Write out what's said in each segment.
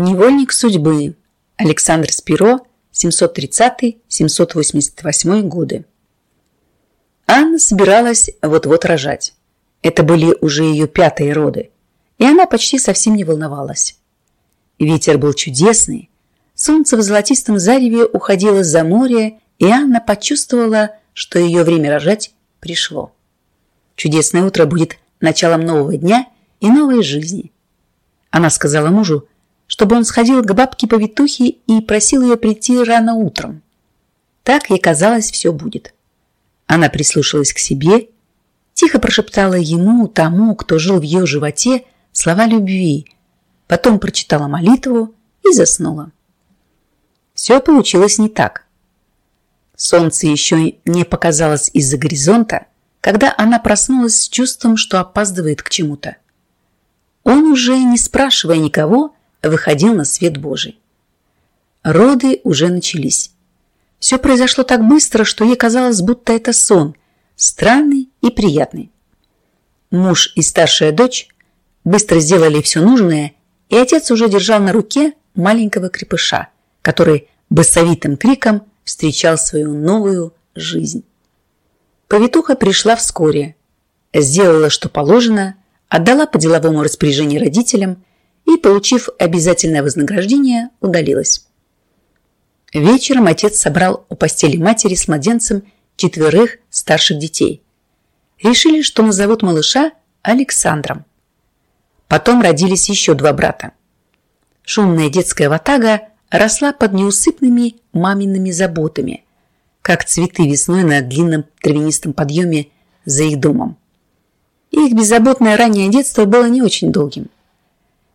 Невольник судьбы. Александр Спиро, 730-788 годы. Анна собиралась вот-вот рожать. Это были уже ее пятые роды, и она почти совсем не волновалась. Ветер был чудесный, солнце в золотистом зареве уходило за море, и Анна почувствовала, что ее время рожать пришло. Чудесное утро будет началом нового дня и новой жизни. Она сказала мужу, чтобы он сходил к бабке-повитухе и просил ее прийти рано утром. Так ей казалось, все будет. Она прислушалась к себе, тихо прошептала ему, тому, кто жил в ее животе, слова любви, потом прочитала молитву и заснула. Все получилось не так. Солнце еще не показалось из-за горизонта, когда она проснулась с чувством, что опаздывает к чему-то. Он уже, не спрашивая никого, выходил на свет Божий. Роды уже начались. Все произошло так быстро, что ей казалось, будто это сон, странный и приятный. Муж и старшая дочь быстро сделали все нужное, и отец уже держал на руке маленького крепыша, который басовитым криком встречал свою новую жизнь. Повитуха пришла вскоре, сделала, что положено, отдала по деловому распоряжению родителям и, получив обязательное вознаграждение, удалилась. Вечером отец собрал у постели матери с младенцем четверых старших детей. Решили, что назовут малыша Александром. Потом родились еще два брата. Шумная детская ватага росла под неусыпными мамиными заботами, как цветы весной на длинном травянистом подъеме за их домом. Их беззаботное раннее детство было не очень долгим.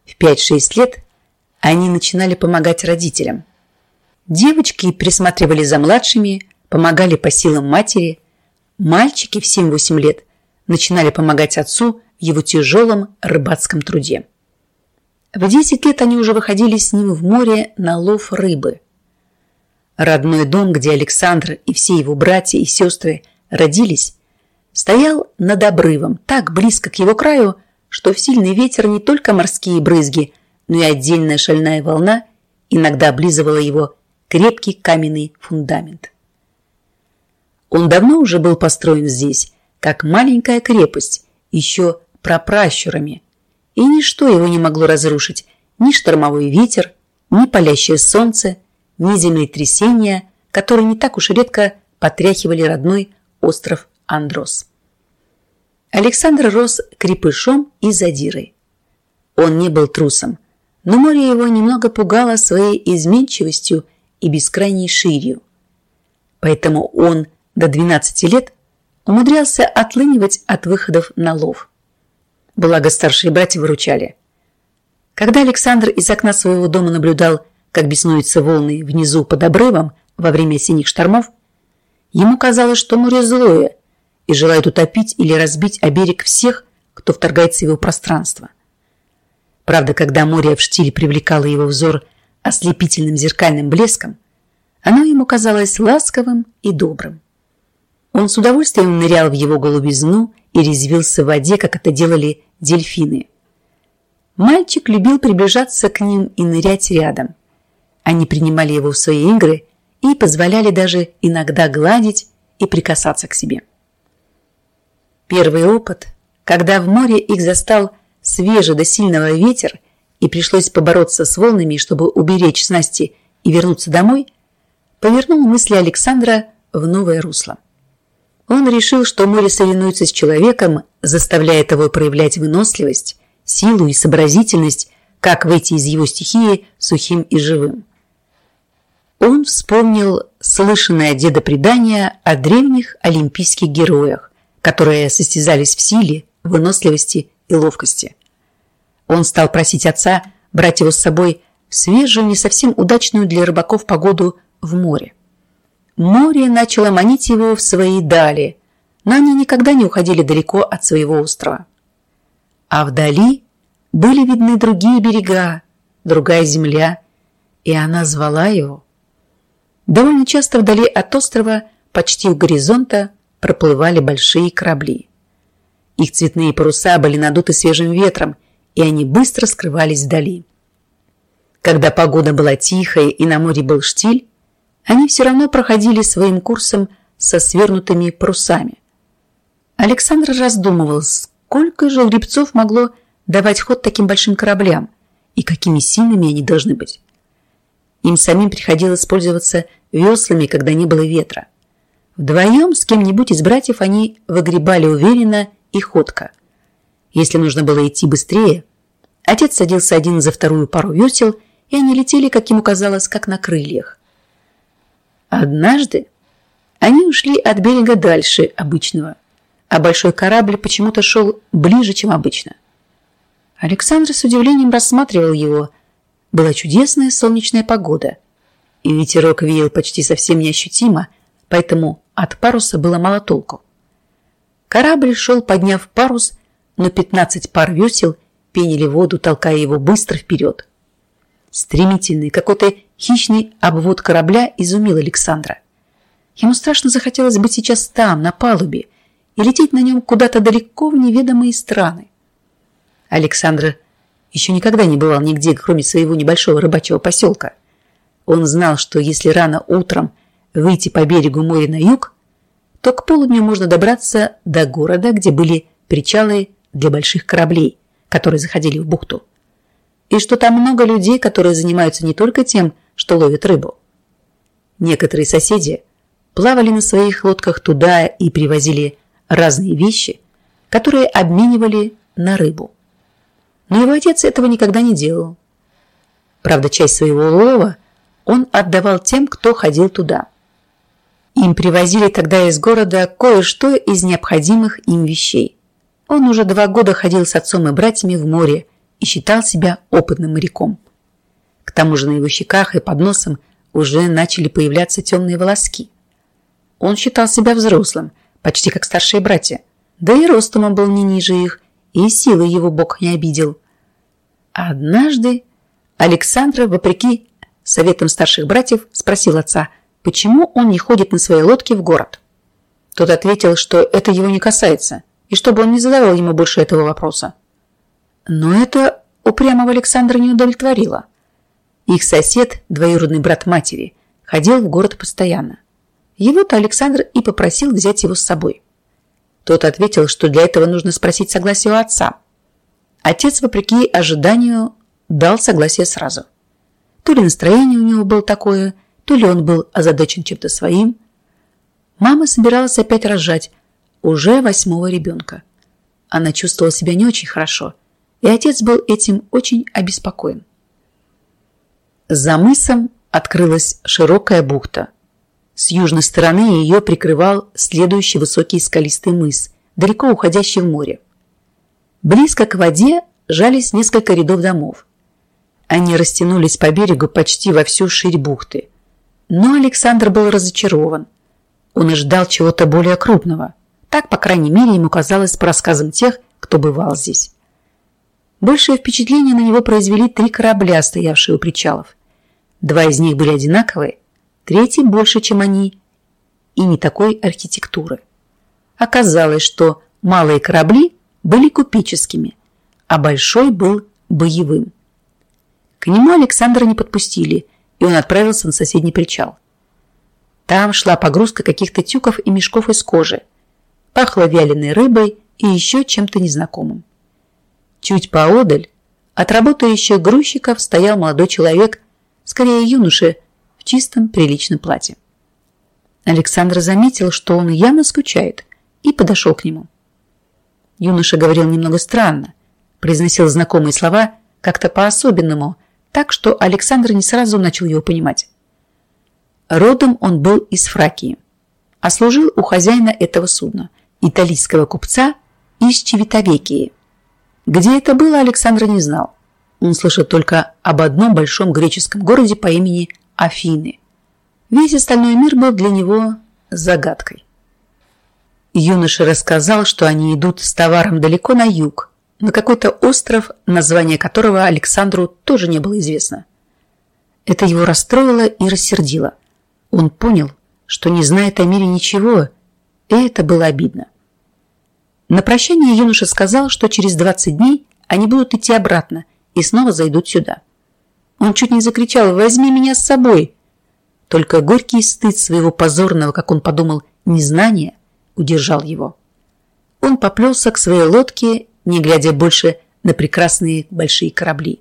В 5-6 лет они начинали помогать родителям. Девочки присматривали за младшими, помогали по силам матери. Мальчики в 7-8 лет начинали помогать отцу в его тяжелом рыбацком труде. В 10 лет они уже выходили с ним в море на лов рыбы. Родной дом, где Александр и все его братья и сестры родились, стоял над обрывом, так близко к его краю, что в сильный ветер не только морские брызги, но и отдельная шальная волна иногда облизывала его крепкий каменный фундамент. Он давно уже был построен здесь, как маленькая крепость, еще прапращурами, и ничто его не могло разрушить, ни штормовой ветер, ни палящее солнце, ни землетрясения, которые не так уж редко потряхивали родной остров Андрос. Александр рос крепышом и задирой. Он не был трусом, но море его немного пугало своей изменчивостью и бескрайней ширью. Поэтому он до 12 лет умудрялся отлынивать от выходов на лов. Благо старшие братья выручали. Когда Александр из окна своего дома наблюдал, как беснуются волны внизу под обрывом во время осенних штормов, ему казалось, что море злое – и желает утопить или разбить о берег всех, кто вторгается в его пространство. Правда, когда море в штиле привлекало его взор ослепительным зеркальным блеском, оно ему казалось ласковым и добрым. Он с удовольствием нырял в его голубизну и резвился в воде, как это делали дельфины. Мальчик любил приближаться к ним и нырять рядом. Они принимали его в свои игры и позволяли даже иногда гладить и прикасаться к себе. Первый опыт, когда в море их застал свежий до сильного ветер и пришлось побороться с волнами, чтобы уберечь снасти и вернуться домой, повернул мысли Александра в новое русло. Он решил, что море соревнуется с человеком, заставляя его проявлять выносливость, силу и сообразительность, как выйти из его стихии сухим и живым. Он вспомнил слышанное деда предание о древних олимпийских героях, которые состязались в силе, выносливости и ловкости. Он стал просить отца брать его с собой в свежую, не совсем удачную для рыбаков погоду в море. Море начало манить его в свои дали, но они никогда не уходили далеко от своего острова. А вдали были видны другие берега, другая земля, и она звала его. Довольно часто вдали от острова, почти у горизонта, проплывали большие корабли. Их цветные паруса были надуты свежим ветром, и они быстро скрывались вдали. Когда погода была тихая и на море был штиль, они все равно проходили своим курсом со свернутыми парусами. Александр раздумывал, сколько же гребцов могло давать ход таким большим кораблям и какими сильными они должны быть. Им самим приходилось пользоваться веслами, когда не было ветра. Вдвоем с кем-нибудь из братьев они выгребали уверенно и ходко. Если нужно было идти быстрее, отец садился один за вторую пару весел, и они летели, как ему казалось, как на крыльях. Однажды они ушли от берега дальше обычного, а большой корабль почему-то шел ближе, чем обычно. Александр с удивлением рассматривал его. Была чудесная солнечная погода, и ветерок веял почти совсем неощутимо, поэтому от паруса было мало толку. Корабль шел, подняв парус, но 15 пар весел пенили воду, толкая его быстро вперед. Стремительный, какой-то хищный обвод корабля изумил Александра. Ему страшно захотелось быть сейчас там, на палубе, и лететь на нем куда-то далеко в неведомые страны. Александр еще никогда не бывал нигде, кроме своего небольшого рыбачьего поселка. Он знал, что если рано утром выйти по берегу моря на юг, то к полудню можно добраться до города, где были причалы для больших кораблей, которые заходили в бухту и что там много людей, которые занимаются не только тем, что ловят рыбу. Некоторые соседи плавали на своих лодках туда и привозили разные вещи, которые обменивали на рыбу. Но его отец этого никогда не делал. Правда, часть своего улова он отдавал тем, кто ходил туда. Им привозили тогда из города кое-что из необходимых им вещей. Он уже два года ходил с отцом и братьями в море, и считал себя опытным моряком. К тому же на его щеках и под носом уже начали появляться темные волоски. Он считал себя взрослым, почти как старшие братья, да и ростом он был не ниже их, и силой его бог не обидел. однажды Александра, вопреки советам старших братьев, спросил отца, почему он не ходит на своей лодке в город. Тот ответил, что это его не касается, и чтобы он не задавал ему больше этого вопроса. Но это упрямого Александра не удовлетворило. Их сосед, двоюродный брат матери, ходил в город постоянно. Его-то Александр и попросил взять его с собой. Тот ответил, что для этого нужно спросить согласие у отца. Отец, вопреки ожиданию, дал согласие сразу. То ли настроение у него было такое, то ли он был озадачен чем-то своим. Мама собиралась опять рожать уже восьмого ребенка. Она чувствовала себя не очень хорошо – и отец был этим очень обеспокоен. За мысом открылась широкая бухта. С южной стороны ее прикрывал следующий высокий скалистый мыс, далеко уходящий в море. Близко к воде жались несколько рядов домов. Они растянулись по берегу почти во всю ширь бухты. Но Александр был разочарован. Он и ждал чего-то более крупного. Так, по крайней мере, ему казалось по рассказам тех, кто бывал здесь. Большее впечатление на него произвели три корабля, стоявшие у причалов. Два из них были одинаковые, третий больше, чем они, и не такой архитектуры. Оказалось, что малые корабли были купеческими, а большой был боевым. К нему Александра не подпустили, и он отправился на соседний причал. Там шла погрузка каких-то тюков и мешков из кожи. Пахло вяленой рыбой и еще чем-то незнакомым. Чуть поодаль от работающих грузчиков стоял молодой человек, скорее юноша, в чистом приличном платье. Александр заметил, что он явно скучает, и подошел к нему. Юноша говорил немного странно, произносил знакомые слова как-то по-особенному, так что Александр не сразу начал его понимать. Родом он был из Фракии, а служил у хозяина этого судна, итальянского купца из Чевитовекии – где это было, Александр не знал. Он слышал только об одном большом греческом городе по имени Афины. Весь остальной мир был для него загадкой. Юноша рассказал, что они идут с товаром далеко на юг, на какой-то остров, название которого Александру тоже не было известно. Это его расстроило и рассердило. Он понял, что не знает о мире ничего, и это было обидно. На прощание юноша сказал, что через 20 дней они будут идти обратно и снова зайдут сюда. Он чуть не закричал «Возьми меня с собой!» Только горький стыд своего позорного, как он подумал, незнания удержал его. Он поплелся к своей лодке, не глядя больше на прекрасные большие корабли.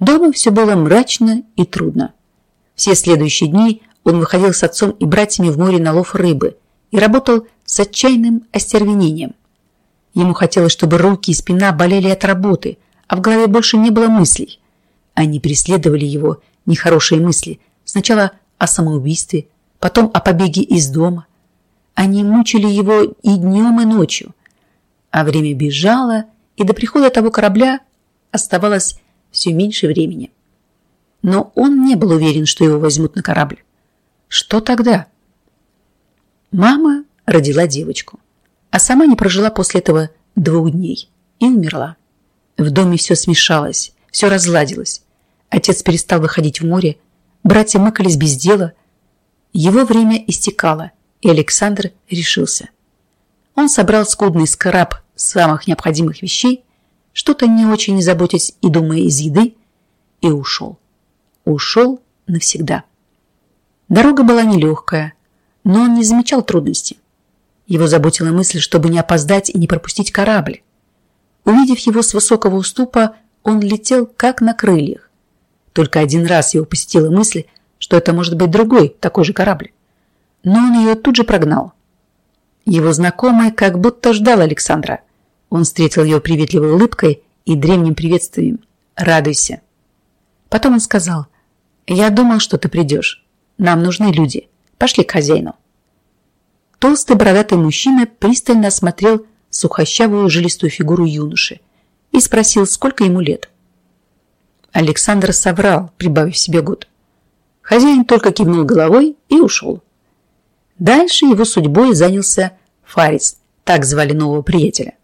Дома все было мрачно и трудно. Все следующие дни он выходил с отцом и братьями в море на лов рыбы и работал с отчаянным остервенением. Ему хотелось, чтобы руки и спина болели от работы, а в голове больше не было мыслей. Они преследовали его, нехорошие мысли, сначала о самоубийстве, потом о побеге из дома. Они мучили его и днем, и ночью. А время бежало, и до прихода того корабля оставалось все меньше времени. Но он не был уверен, что его возьмут на корабль. Что тогда? Мама родила девочку, а сама не прожила после этого двух дней и умерла. В доме все смешалось, все разладилось. Отец перестал выходить в море, братья мыкались без дела. Его время истекало, и Александр решился. Он собрал скудный скраб самых необходимых вещей, что-то не очень заботясь и думая из еды, и ушел. Ушел навсегда. Дорога была нелегкая, но он не замечал трудностей. Его заботила мысль, чтобы не опоздать и не пропустить корабль. Увидев его с высокого уступа, он летел как на крыльях. Только один раз его посетила мысль, что это может быть другой, такой же корабль. Но он ее тут же прогнал. Его знакомый как будто ждал Александра. Он встретил ее приветливой улыбкой и древним приветствием. «Радуйся». Потом он сказал, «Я думал, что ты придешь. Нам нужны люди. Пошли к хозяину». Толстый бородатый мужчина пристально осмотрел сухощавую жилистую фигуру юноши и спросил, сколько ему лет. Александр соврал, прибавив себе год. Хозяин только кивнул головой и ушел. Дальше его судьбой занялся Фарис, так звали нового приятеля.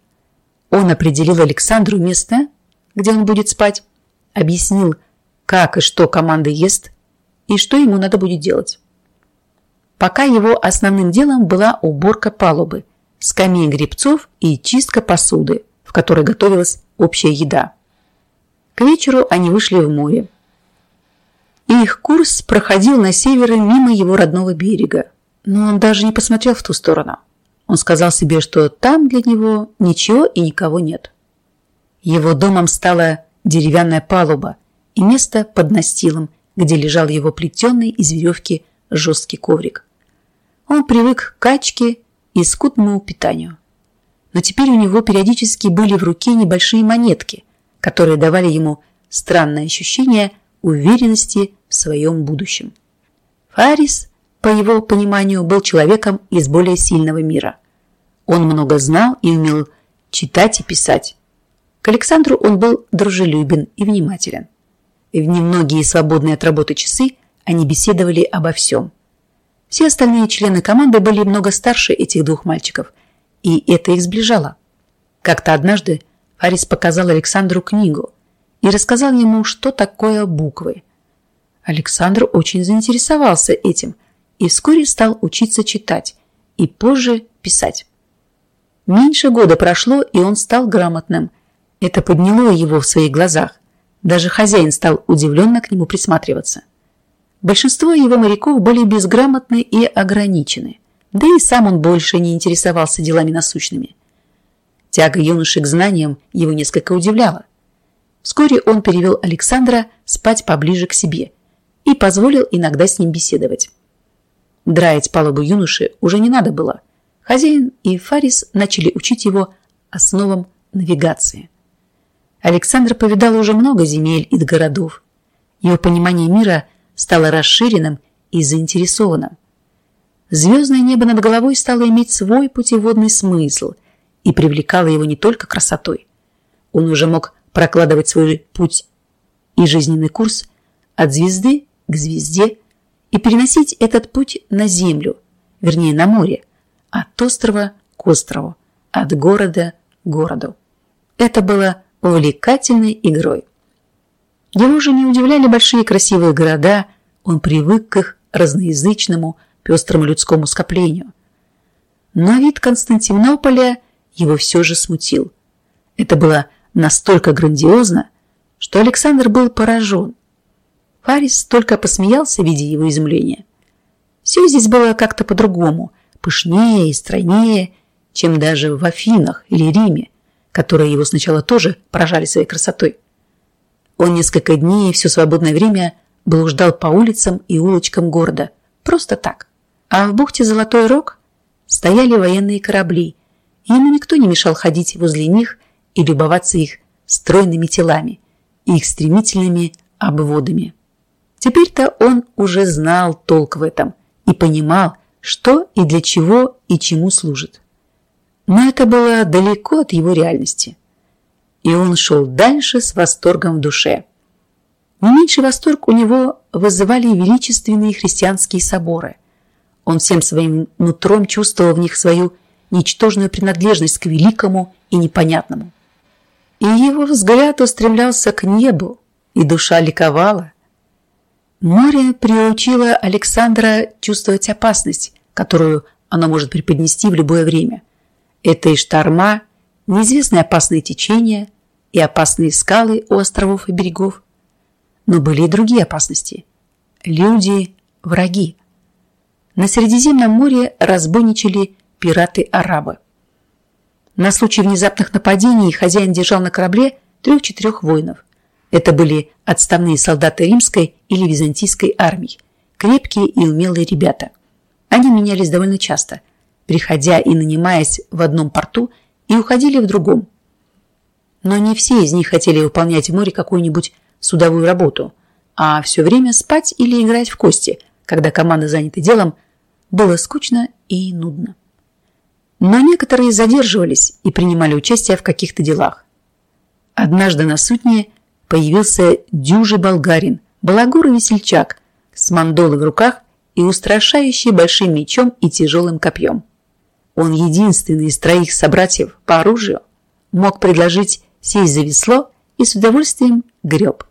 Он определил Александру место, где он будет спать, объяснил, как и что команда ест и что ему надо будет делать. Пока его основным делом была уборка палубы, скамей гребцов и чистка посуды, в которой готовилась общая еда. К вечеру они вышли в море. И их курс проходил на севере мимо его родного берега, но он даже не посмотрел в ту сторону. Он сказал себе, что там для него ничего и никого нет. Его домом стала деревянная палуба и место под настилом, где лежал его плетеный из веревки жесткий коврик. Он привык к качке и скудному питанию. Но теперь у него периодически были в руке небольшие монетки, которые давали ему странное ощущение уверенности в своем будущем. Фарис, по его пониманию, был человеком из более сильного мира. Он много знал и умел читать и писать. К Александру он был дружелюбен и внимателен. В немногие свободные от работы часы они беседовали обо всем. Все остальные члены команды были много старше этих двух мальчиков, и это их сближало. Как-то однажды Фарис показал Александру книгу и рассказал ему, что такое буквы. Александр очень заинтересовался этим и вскоре стал учиться читать и позже писать. Меньше года прошло, и он стал грамотным. Это подняло его в своих глазах. Даже хозяин стал удивленно к нему присматриваться. Большинство его моряков были безграмотны и ограничены. Да и сам он больше не интересовался делами насущными. Тяга юноши к знаниям его несколько удивляла. Вскоре он перевел Александра спать поближе к себе и позволил иногда с ним беседовать. Драить палубу юноши уже не надо было. Хозяин и Фарис начали учить его основам навигации. Александр повидал уже много земель и городов. Его понимание мира стало расширенным и заинтересованным. Звездное небо над головой стало иметь свой путеводный смысл и привлекало его не только красотой. Он уже мог прокладывать свой путь и жизненный курс от звезды к звезде и переносить этот путь на землю, вернее на море, от острова к острову, от города к городу. Это было увлекательной игрой. Его же не удивляли большие красивые города, он привык к их разноязычному, пестрому людскому скоплению. Но вид Константинополя его все же смутил. Это было настолько грандиозно, что Александр был поражен. Фарис только посмеялся, видя его изумление. Все здесь было как-то по-другому, пышнее и стройнее, чем даже в Афинах или Риме, которые его сначала тоже поражали своей красотой. Он несколько дней все свободное время блуждал по улицам и улочкам города, просто так. А в бухте Золотой Рог стояли военные корабли, и ему никто не мешал ходить возле них и любоваться их стройными телами и их стремительными обводами. Теперь-то он уже знал толк в этом и понимал, что и для чего и чему служит. Но это было далеко от его реальности. И он шел дальше с восторгом в душе. Не меньший восторг у него вызывали величественные христианские соборы. Он всем своим нутром чувствовал в них свою ничтожную принадлежность к великому и непонятному. И его взгляд устремлялся к небу, и душа ликовала. Море приучило Александра чувствовать опасность, которую оно может преподнести в любое время. Это и шторма, неизвестные опасные течения, и опасные скалы у островов и берегов. Но были и другие опасности. Люди – враги. На Средиземном море разбойничали пираты-арабы. На случай внезапных нападений хозяин держал на корабле трех-четырех воинов. Это были отставные солдаты римской или византийской армий, крепкие и умелые ребята. Они менялись довольно часто, приходя и нанимаясь в одном порту и уходили в другом. Но не все из них хотели выполнять в море какую-нибудь судовую работу, а все время спать или играть в кости, когда команда занята делом, было скучно и нудно. Но некоторые задерживались и принимали участие в каких-то делах. Однажды на судне появился дюжий болгарин, балагур и весельчак, с мандолой в руках и устрашающий большим мечом и тяжелым копьем. Он единственный из троих собратьев по оружию мог предложить сесть за весло и с удовольствием греб.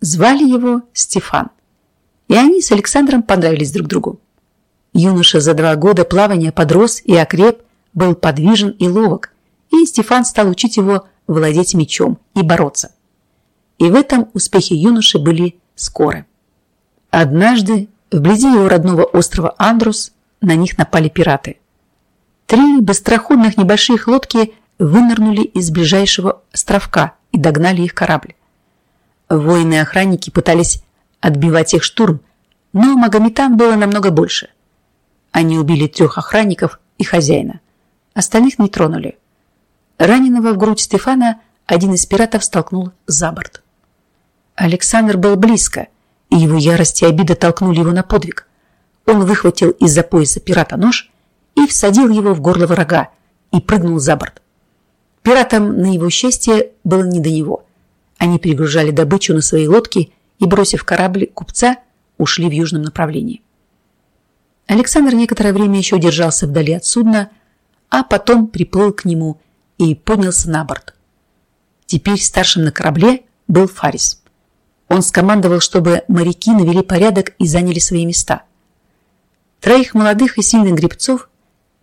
Звали его Стефан. И они с Александром понравились друг другу. Юноша за два года плавания подрос и окреп, был подвижен и ловок, и Стефан стал учить его владеть мечом и бороться и в этом успехи юноши были скоры. Однажды, вблизи его родного острова Андрус, на них напали пираты. Три быстроходных небольших лодки вынырнули из ближайшего островка и догнали их корабль. Воины-охранники пытались отбивать их штурм, но Магометан было намного больше. Они убили трех охранников и хозяина. Остальных не тронули. Раненого в грудь Стефана один из пиратов столкнул за борт. Александр был близко, и его ярость и обида толкнули его на подвиг. Он выхватил из-за пояса пирата нож и всадил его в горло врага и прыгнул за борт. Пиратам, на его счастье, было не до него. Они перегружали добычу на свои лодки и, бросив корабль купца, ушли в южном направлении. Александр некоторое время еще держался вдали от судна, а потом приплыл к нему и поднялся на борт. Теперь старшим на корабле был Фарис. Он скомандовал, чтобы моряки навели порядок и заняли свои места. Троих молодых и сильных гребцов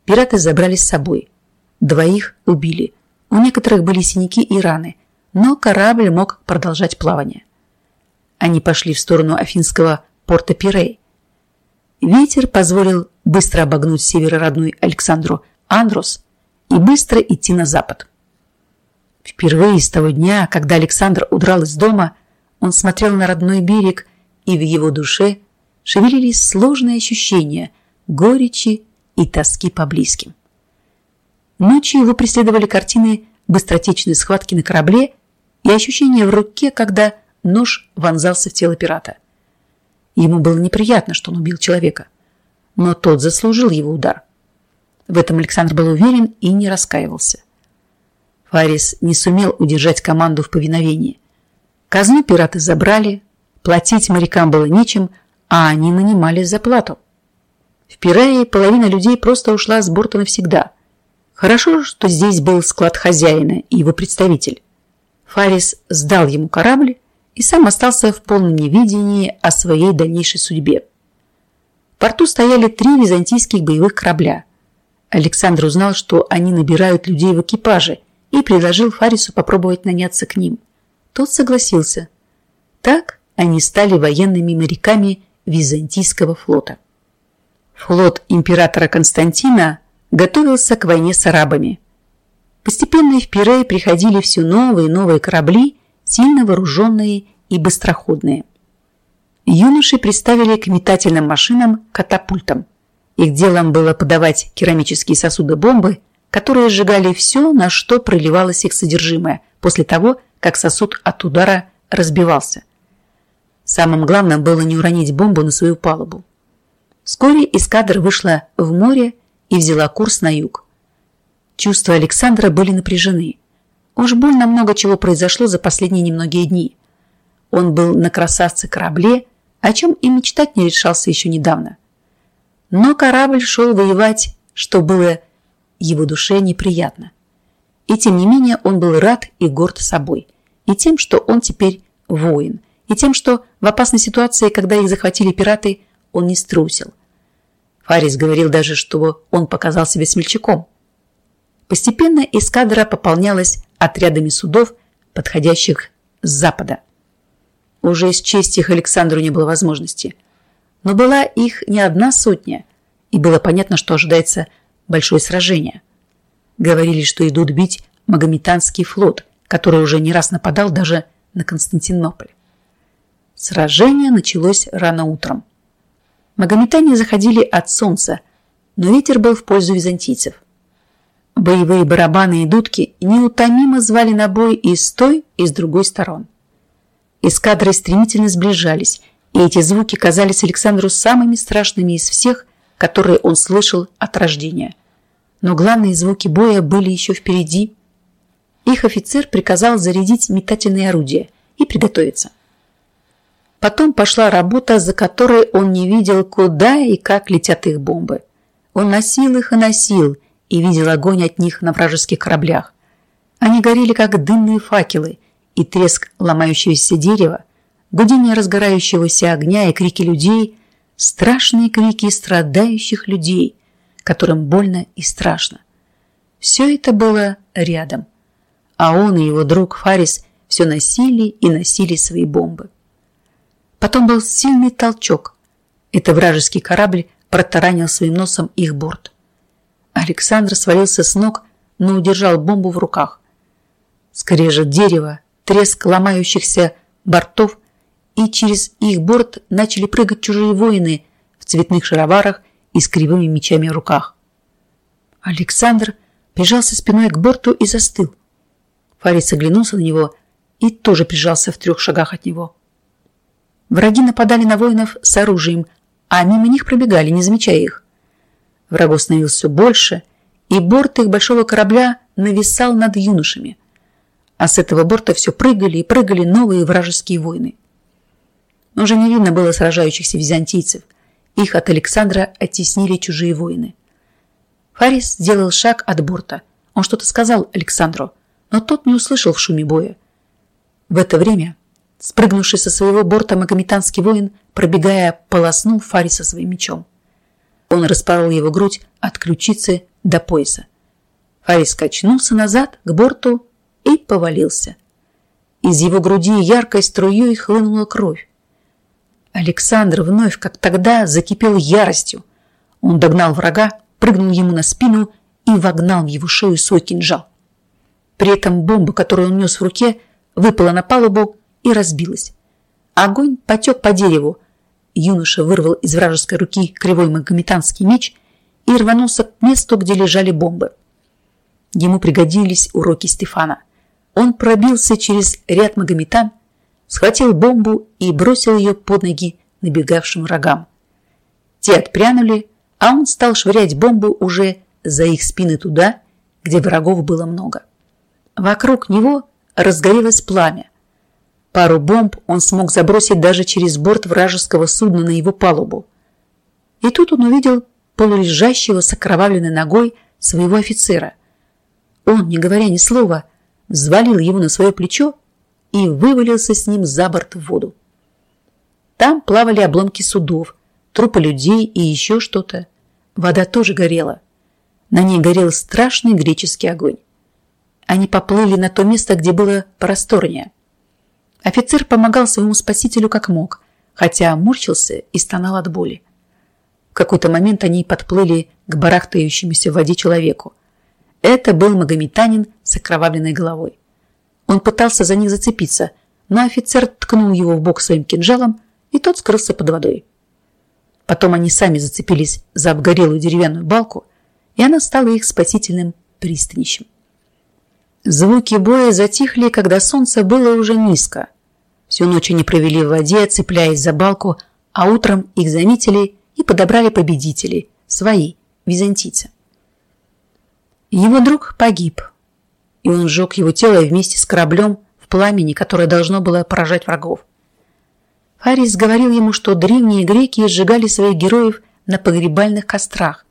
пираты забрали с собой. Двоих убили. У некоторых были синяки и раны, но корабль мог продолжать плавание. Они пошли в сторону афинского порта Пирей. Ветер позволил быстро обогнуть северо-родной Александру Андрос и быстро идти на запад. Впервые с того дня, когда Александр удрал из дома, он смотрел на родной берег, и в его душе шевелились сложные ощущения горечи и тоски по близким. Ночью его преследовали картины быстротечной схватки на корабле и ощущение в руке, когда нож вонзался в тело пирата. Ему было неприятно, что он убил человека, но тот заслужил его удар. В этом Александр был уверен и не раскаивался. Фарис не сумел удержать команду в повиновении. Казну пираты забрали, платить морякам было нечем, а они нанимали за плату. В Пирее половина людей просто ушла с борта навсегда. Хорошо, что здесь был склад хозяина и его представитель. Фарис сдал ему корабль и сам остался в полном невидении о своей дальнейшей судьбе. В порту стояли три византийских боевых корабля. Александр узнал, что они набирают людей в экипаже и предложил Фарису попробовать наняться к ним – тот согласился. Так они стали военными моряками Византийского флота. Флот императора Константина готовился к войне с арабами. Постепенно в Пирей приходили все новые и новые корабли, сильно вооруженные и быстроходные. Юноши приставили к метательным машинам катапультам. Их делом было подавать керамические сосуды-бомбы, которые сжигали все, на что проливалось их содержимое, после того, как сосуд от удара разбивался. Самым главным было не уронить бомбу на свою палубу. Вскоре эскадра вышла в море и взяла курс на юг. Чувства Александра были напряжены. Уж больно много чего произошло за последние немногие дни. Он был на красавце-корабле, о чем и мечтать не решался еще недавно. Но корабль шел воевать, что было его душе неприятно. И тем не менее он был рад и горд собой, и тем, что он теперь воин, и тем, что в опасной ситуации, когда их захватили пираты, он не струсил. Фарис говорил даже, что он показал себя смельчаком. Постепенно эскадра пополнялась отрядами судов, подходящих с запада. Уже счесть их Александру не было возможности. Но была их не одна сотня, и было понятно, что ожидается большое сражение. Говорили, что идут бить Магометанский флот, который уже не раз нападал даже на Константинополь. Сражение началось рано утром. Магометане заходили от солнца, но ветер был в пользу византийцев. Боевые барабаны и дудки неутомимо звали на бой и с той, и с другой сторон. Эскадры стремительно сближались, и эти звуки казались Александру самыми страшными из всех, которые он слышал от рождения. Но главные звуки боя были еще впереди. Их офицер приказал зарядить метательные орудия и приготовиться. Потом пошла работа, за которой он не видел, куда и как летят их бомбы. Он носил их и носил, и видел огонь от них на вражеских кораблях. Они горели, как дымные факелы, и треск ломающегося дерева, гудение разгорающегося огня и крики людей, страшные крики страдающих людей, которым больно и страшно. Все это было рядом, а он и его друг Фарис все носили и носили свои бомбы. Потом был сильный толчок. Это вражеский корабль протаранил своим носом их борт. Александр свалился с ног, но удержал бомбу в руках. Скрежет дерева, треск ломающихся бортов, и через их борт начали прыгать чужие воины в цветных шароварах и с кривыми мечами в руках. Александр прижался спиной к борту и застыл. Фарис оглянулся на него и тоже прижался в трех шагах от него. Враги нападали на воинов с оружием, а мимо них пробегали, не замечая их. Врагов становилось все больше, и борт их большого корабля нависал над юношами. А с этого борта все прыгали и прыгали новые вражеские войны. Уже не видно было сражающихся византийцев. Их от Александра оттеснили чужие воины. Фарис сделал шаг от борта. Он что-то сказал Александру, но тот не услышал в шуме боя. В это время Спрыгнувший со своего борта магометанский воин, пробегая, полоснул Фариса своим мечом. Он распорол его грудь от ключицы до пояса. Фарис качнулся назад к борту и повалился. Из его груди яркой струей хлынула кровь. Александр вновь, как тогда, закипел яростью. Он догнал врага, прыгнул ему на спину и вогнал в его шею свой кинжал. При этом бомба, которую он нес в руке, выпала на палубу и разбилась. Огонь потек по дереву. Юноша вырвал из вражеской руки кривой магометанский меч и рванулся к месту, где лежали бомбы. Ему пригодились уроки Стефана. Он пробился через ряд магометан, схватил бомбу и бросил ее под ноги набегавшим врагам. Те отпрянули, а он стал швырять бомбы уже за их спины туда, где врагов было много. Вокруг него разгорелось пламя. Пару бомб он смог забросить даже через борт вражеского судна на его палубу. И тут он увидел полулежащего с окровавленной ногой своего офицера. Он, не говоря ни слова, взвалил его на свое плечо и вывалился с ним за борт в воду. Там плавали обломки судов, трупы людей и еще что-то. Вода тоже горела. На ней горел страшный греческий огонь. Они поплыли на то место, где было просторнее. Офицер помогал своему спасителю как мог, хотя морщился и стонал от боли. В какой-то момент они подплыли к барахтающемуся в воде человеку. Это был магометанин с окровавленной головой. Он пытался за них зацепиться, но офицер ткнул его в бок своим кинжалом, и тот скрылся под водой. Потом они сами зацепились за обгорелую деревянную балку, и она стала их спасительным пристанищем. Звуки боя затихли, когда солнце было уже низко. Всю ночь они провели в воде, цепляясь за балку, а утром их заметили и подобрали победителей, свои, византийцы. Его друг погиб, и он сжег его тело вместе с кораблем в пламени, которое должно было поражать врагов. Фарис говорил ему, что древние греки сжигали своих героев на погребальных кострах,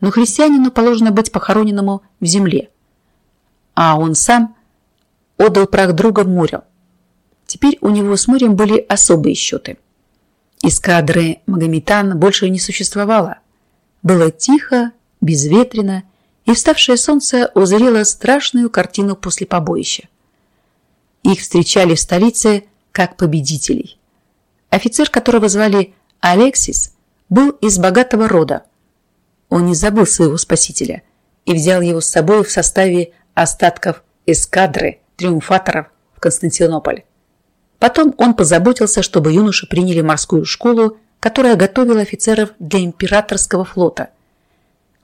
но христианину положено быть похороненному в земле. А он сам отдал прах друга морю. Теперь у него с морем были особые счеты. Эскадры Магометан больше не существовало. Было тихо, безветренно, и вставшее солнце узрело страшную картину после побоища. Их встречали в столице как победителей. Офицер, которого звали Алексис, был из богатого рода. Он не забыл своего спасителя и взял его с собой в составе остатков эскадры триумфаторов в Константинополь. Потом он позаботился, чтобы юноши приняли морскую школу, которая готовила офицеров для императорского флота.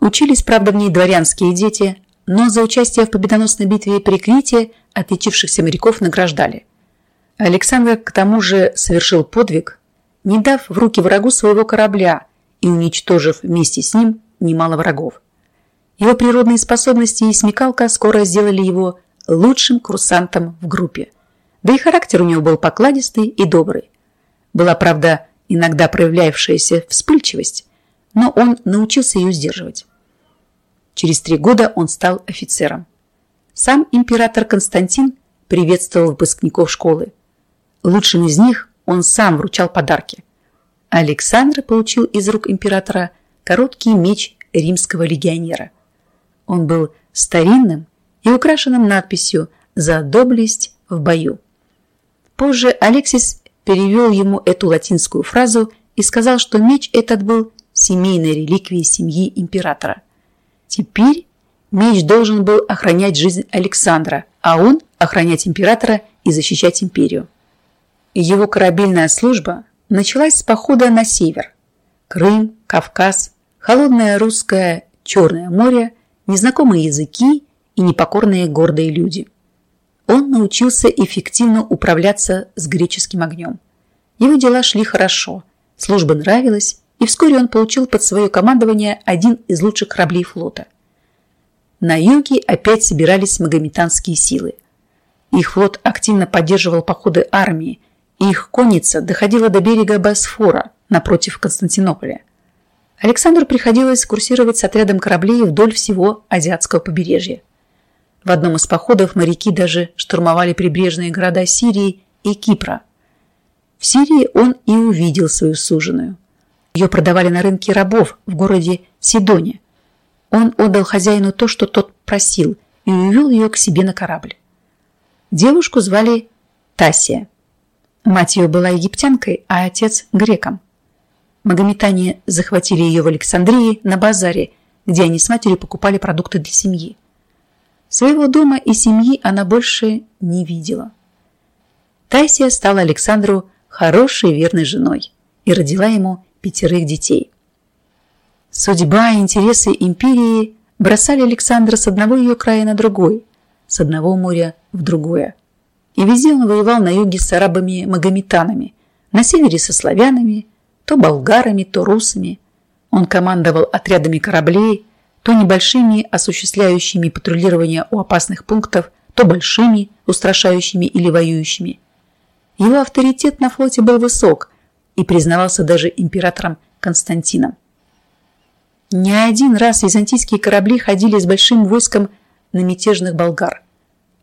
Учились, правда, в ней дворянские дети, но за участие в победоносной битве при Крите отличившихся моряков награждали. Александр к тому же совершил подвиг, не дав в руки врагу своего корабля и уничтожив вместе с ним немало врагов. Его природные способности и смекалка скоро сделали его лучшим курсантом в группе. Да и характер у него был покладистый и добрый. Была, правда, иногда проявлявшаяся вспыльчивость, но он научился ее сдерживать. Через три года он стал офицером. Сам император Константин приветствовал выпускников школы. Лучшим из них он сам вручал подарки. Александр получил из рук императора короткий меч римского легионера. Он был старинным и украшенным надписью «За доблесть в бою». Позже Алексис перевел ему эту латинскую фразу и сказал, что меч этот был семейной реликвией семьи императора. Теперь меч должен был охранять жизнь Александра, а он охранять императора и защищать империю. Его корабельная служба началась с похода на север. Крым, Кавказ, холодное русское Черное море, незнакомые языки и непокорные гордые люди. Он научился эффективно управляться с греческим огнем. Его дела шли хорошо, служба нравилась, и вскоре он получил под свое командование один из лучших кораблей флота. На юге опять собирались магометанские силы. Их флот активно поддерживал походы армии, их конница доходила до берега Босфора напротив Константинополя. Александру приходилось курсировать с отрядом кораблей вдоль всего азиатского побережья. В одном из походов моряки даже штурмовали прибрежные города Сирии и Кипра. В Сирии он и увидел свою суженую. Ее продавали на рынке рабов в городе Сидоне. Он отдал хозяину то, что тот просил, и увел ее к себе на корабль. Девушку звали Тасия. Мать ее была египтянкой, а отец – греком. Магометане захватили ее в Александрии на базаре, где они с матерью покупали продукты для семьи. Своего дома и семьи она больше не видела. Тайсия стала Александру хорошей верной женой и родила ему пятерых детей. Судьба и интересы империи бросали Александра с одного ее края на другой, с одного моря в другое. И везде он воевал на юге с арабами-магометанами, на севере со славянами, то болгарами, то русами. Он командовал отрядами кораблей, то небольшими, осуществляющими патрулирование у опасных пунктов, то большими, устрашающими или воюющими. Его авторитет на флоте был высок и признавался даже императором Константином. Не один раз византийские корабли ходили с большим войском на мятежных болгар.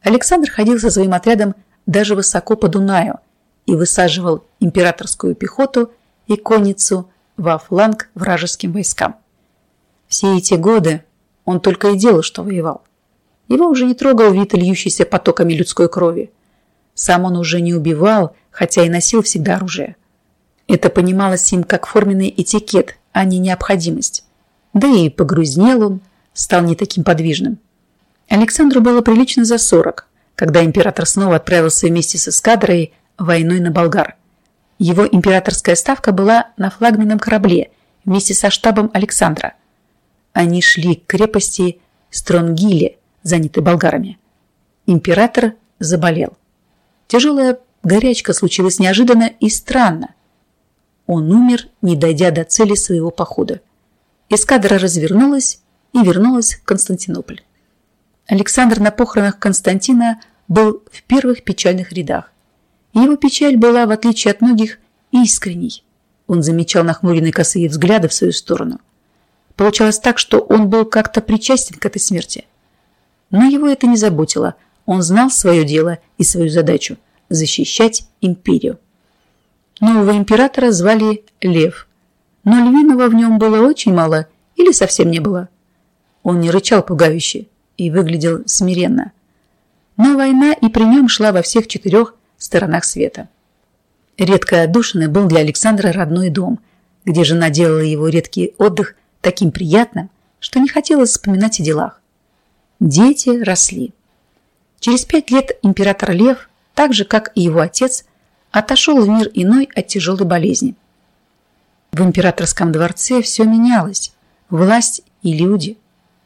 Александр ходил со своим отрядом даже высоко по Дунаю и высаживал императорскую пехоту и конницу во фланг вражеским войскам. Все эти годы он только и делал, что воевал. Его уже не трогал вид, льющийся потоками людской крови. Сам он уже не убивал, хотя и носил всегда оружие. Это понималось им как форменный этикет, а не необходимость. Да и погрузнел он, стал не таким подвижным. Александру было прилично за сорок, когда император снова отправился вместе с эскадрой войной на Болгар. Его императорская ставка была на флагменном корабле вместе со штабом Александра. Они шли к крепости Стронгиле, занятой болгарами. Император заболел. Тяжелая горячка случилась неожиданно и странно. Он умер, не дойдя до цели своего похода. Эскадра развернулась и вернулась в Константинополь. Александр на похоронах Константина был в первых печальных рядах. Его печаль была, в отличие от многих, искренней. Он замечал нахмуренные косые взгляды в свою сторону. Получалось так, что он был как-то причастен к этой смерти. Но его это не заботило. Он знал свое дело и свою задачу – защищать империю. Нового императора звали Лев, но львиного в нем было очень мало или совсем не было. Он не рычал пугающе и выглядел смиренно. Но война и при нем шла во всех четырех сторонах света. Редко отдушиной был для Александра родной дом, где жена делала его редкий отдых таким приятным, что не хотелось вспоминать о делах. Дети росли. Через пять лет император Лев, так же, как и его отец, отошел в мир иной от тяжелой болезни. В императорском дворце все менялось. Власть и люди.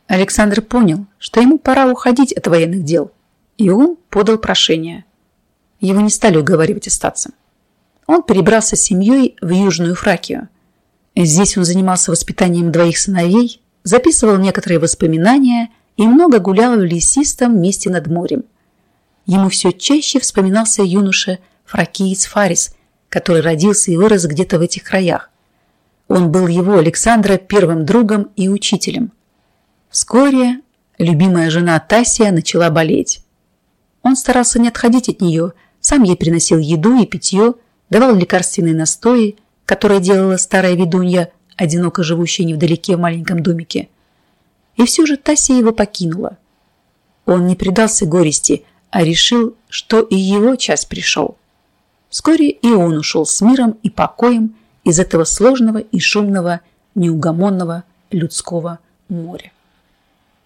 Александр понял, что ему пора уходить от военных дел, и он подал прошение. Его не стали уговаривать остаться. Он перебрался с семьей в Южную Фракию. Здесь он занимался воспитанием двоих сыновей, записывал некоторые воспоминания и много гулял в лесистом месте над морем. Ему все чаще вспоминался юноша фракиец Фарис, который родился и вырос где-то в этих краях. Он был его, Александра, первым другом и учителем. Вскоре любимая жена Тасия начала болеть. Он старался не отходить от нее, сам ей приносил еду и питье, давал лекарственные настои, которые делала старая ведунья, одиноко живущая невдалеке в маленьком домике. И все же Тасия его покинула. Он не предался горести, а решил, что и его час пришел. Вскоре и он ушел с миром и покоем из этого сложного и шумного, неугомонного людского моря.